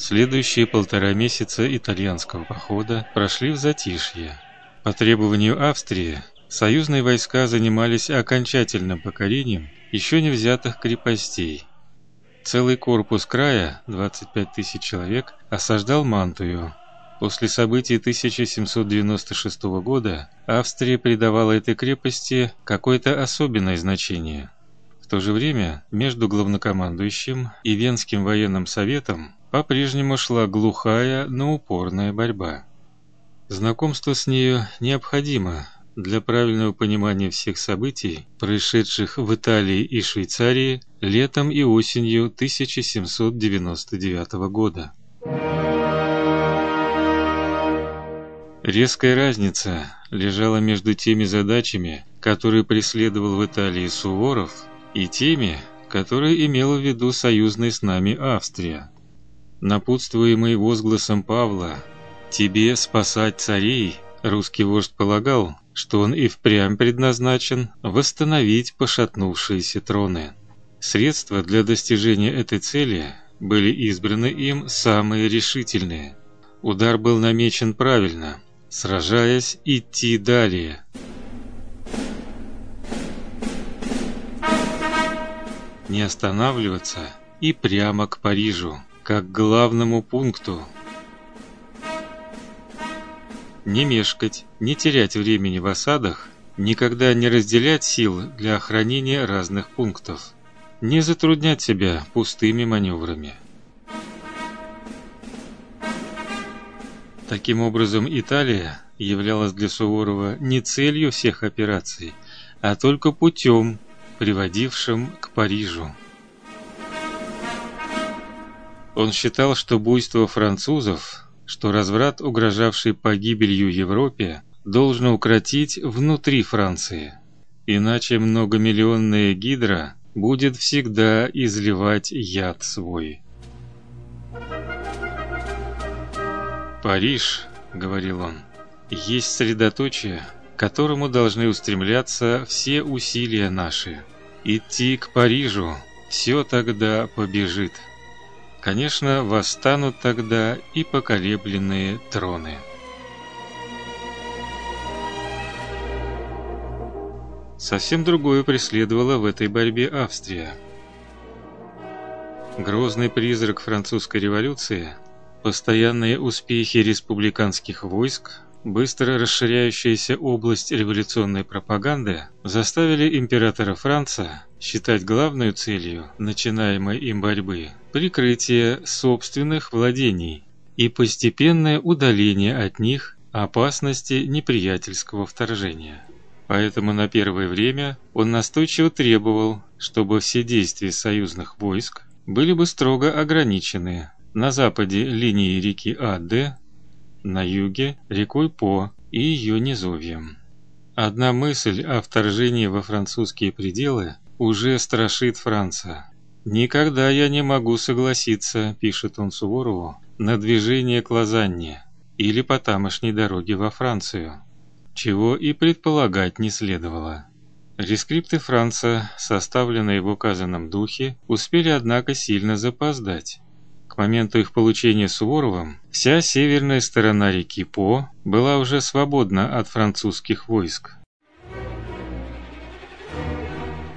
Следующие полтора месяца итальянского похода прошли в затишье. По требованию Австрии союзные войска занимались окончательным покорением еще не взятых крепостей. Целый корпус края, 25 тысяч человек, осаждал Мантую. После событий 1796 года Австрия придавала этой крепости какое-то особенное значение. В то же время между главнокомандующим и Венским военным советом по-прежнему шла глухая, но упорная борьба. Знакомство с нею необходимо для правильного понимания всех событий, происшедших в Италии и Швейцарии летом и осенью 1799 года. Резкая разница лежала между теми задачами, которые преследовал в Италии Суворов, и теми, которые имела в виду союзная с нами Австрия. Напутствуемый возгласом Павла «Тебе спасать царей», русский вождь полагал, что он и впрямь предназначен восстановить пошатнувшиеся троны. Средства для достижения этой цели были избраны им самые решительные. Удар был намечен правильно, сражаясь идти далее. Не останавливаться и прямо к Парижу как главному пункту. Не мешкать, не терять времени в осадах, никогда не разделять сил для охранения разных пунктов, не затруднять себя пустыми маневрами. Таким образом, Италия являлась для Суворова не целью всех операций, а только путем, приводившим к Парижу. Он считал, что буйство французов, что разврат, угрожавший погибелью Европе, должно укротить внутри Франции. Иначе многомиллионная гидра будет всегда изливать яд свой. Париж, говорил он, есть средоточие, к которому должны устремляться все усилия наши. Идти к Парижу, все тогда побежит. Конечно, восстанут тогда и поколебленные троны. Совсем другое преследовала в этой борьбе Австрия. Грозный призрак французской революции, постоянные успехи республиканских войск, быстро расширяющаяся область революционной пропаганды заставили императора Франца считать главной целью начинаемой им борьбы прикрытие собственных владений и постепенное удаление от них опасности неприятельского вторжения. Поэтому на первое время он настойчиво требовал, чтобы все действия союзных войск были бы строго ограничены на западе линии реки Адде, на юге рекой По и ее низовьем. Одна мысль о вторжении во французские пределы уже страшит Франца. Никогда я не могу согласиться, пишет он Суворову, на движение к Лозанне или по тамошней дороге во Францию, чего и предполагать не следовало. Рескрипты Франца, составленные в указанном духе, успели однако сильно запоздать. Моменту их получения Суворовым вся северная сторона реки По была уже свободна от французских войск.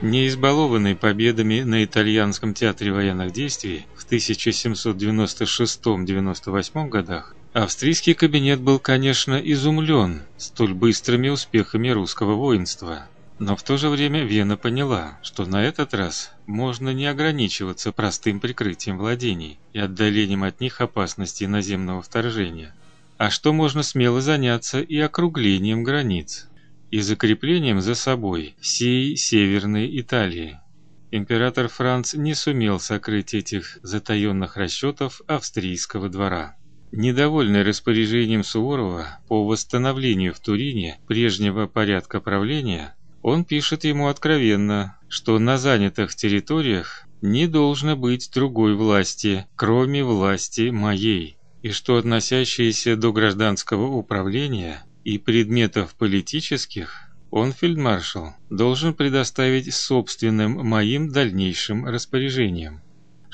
Не избалованный победами на итальянском театре военных действий в 1796-98 годах, австрийский кабинет был, конечно, изумлен столь быстрыми успехами русского воинства. Но в то же время Вена поняла, что на этот раз можно не ограничиваться простым прикрытием владений и отдалением от них опасности наземного вторжения, а что можно смело заняться и округлением границ и закреплением за собой всей Северной Италии. Император Франц не сумел сокрыть этих затаённых расчётов австрийского двора. Недовольный распоряжением Суворова по восстановлению в Турине прежнего порядка правления, он пишет ему откровенно, что на занятых территориях не должно быть другой власти, кроме власти моей, и что относящиеся до гражданского управления и предметов политических он, фельдмаршал, должен предоставить собственным моим дальнейшим распоряжениям.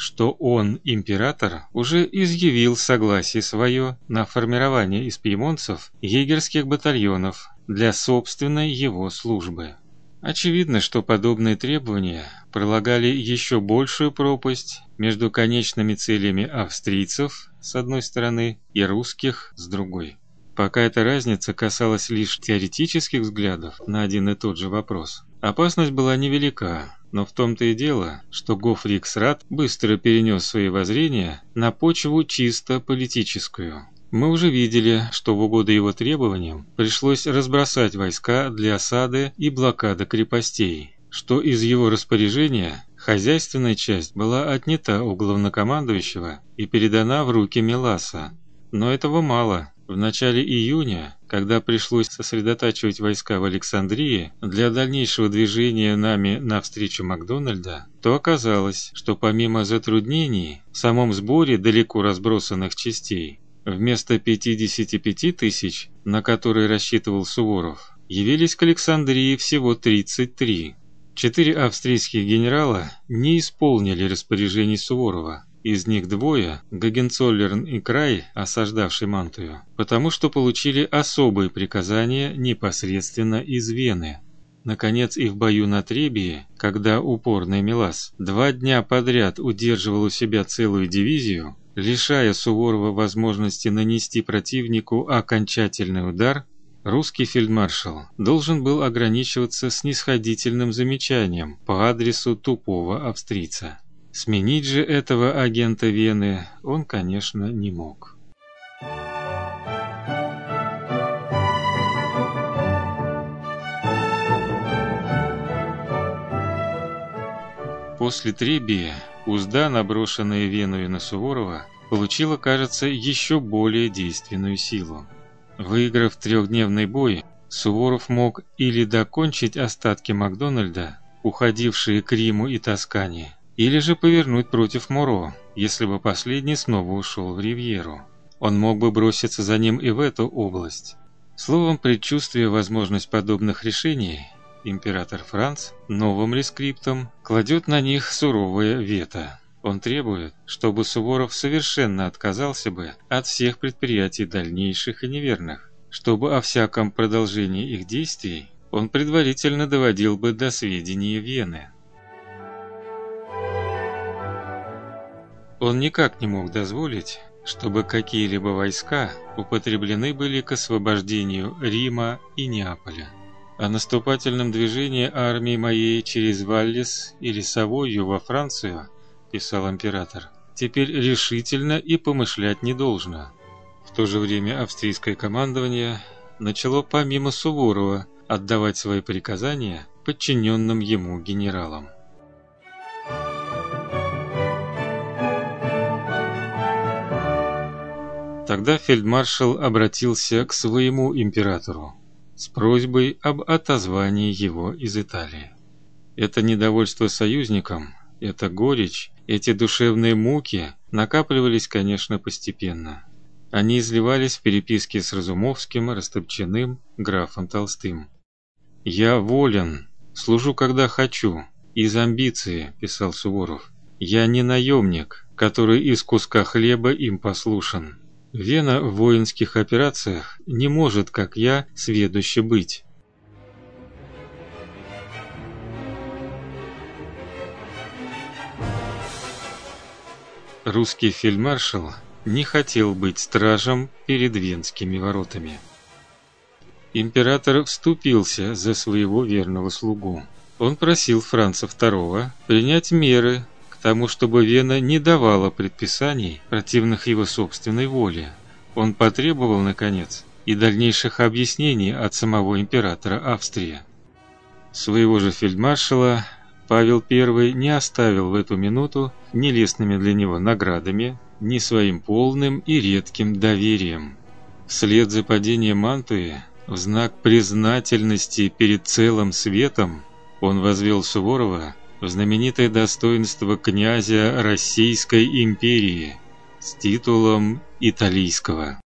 что он, император, уже изъявил согласие свое на формирование из пьемонцев егерских батальонов для собственной его службы. Очевидно, что подобные требования пролагали еще большую пропасть между конечными целями австрийцев с одной стороны и русских с другой. Пока эта разница касалась лишь теоретических взглядов на один и тот же вопрос, опасность была невелика, но в том-то и дело, что Гофриксрат быстро перенес свои воззрения на почву чисто политическую. Мы уже видели, что в угоду его требованиям пришлось разбросать войска для осады и блокады крепостей, что из его распоряжения хозяйственная часть была отнята у главнокомандующего и передана в руки Меласа. Но этого мало. В начале июня, когда пришлось сосредотачивать войска в Александрии для дальнейшего движения нами навстречу Макдональда, то оказалось, что помимо затруднений в самом сборе далеко разбросанных частей, вместо 55 тысяч, на которые рассчитывал Суворов, явились к Александрии всего 33. Четыре австрийских генерала не исполнили распоряжений Суворова, из них двое, Гагенцоллерн и Край, осаждавший Мантую, потому что получили особые приказания непосредственно из Вены. Наконец и в бою на Требии, когда упорный Милас два дня подряд удерживал у себя целую дивизию, лишая Суворова возможности нанести противнику окончательный удар, русский фельдмаршал должен был ограничиваться снисходительным замечанием по адресу тупого австрийца. Сменить же этого агента Вены он, конечно, не мог. После Требия узда, наброшенная Веною на Суворова, получила, кажется, еще более действенную силу. Выиграв трехдневный бой, Суворов мог или докончить остатки Макдональда, уходившие к Риму и Тоскане, или же повернуть против Моро, если бы последний снова ушел в Ривьеру. Он мог бы броситься за ним и в эту область. Словом, предчувствуя возможность подобных решений, император Франц новым рескриптом кладет на них суровое вето. Он требует, чтобы Суворов совершенно отказался бы от всех предприятий дальнейших и неверных, чтобы о всяком продолжении их действий он предварительно доводил бы до сведения Вены. Он никак не мог дозволить, чтобы какие-либо войска употреблены были к освобождению Рима и Неаполя. О наступательном движении армии моей через Валлис или Савойю во Францию, писал император, теперь решительно и помышлять не должно. В то же время австрийское командование начало помимо Суворова отдавать свои приказания подчиненным ему генералам. Тогда фельдмаршал обратился к своему императору с просьбой об отозвании его из Италии. Это недовольство союзникам, эта горечь, эти душевные муки накапливались, конечно, постепенно. Они изливались в переписке с Разумовским, Растопчиным, графом Толстым. «Я волен, служу, когда хочу, из амбиции», – писал Суворов. «Я не наемник, который из куска хлеба им послушен». Вена в воинских операциях не может, как я, сведуще быть. Русский фельдмаршал не хотел быть стражем перед венскими воротами. Император вступился за своего верного слугу. Он просил Франца II принять меры тому, чтобы Вена не давала предписаний, противных его собственной воле. Он потребовал, наконец, и дальнейших объяснений от самого императора Австрии. Своего же фельдмаршала Павел I не оставил в эту минуту ни лестными для него наградами, ни своим полным и редким доверием. Вслед за падением Мантуи, в знак признательности перед целым светом, он возвел Суворова в знаменитое достоинство князя Российской империи с титулом италийского.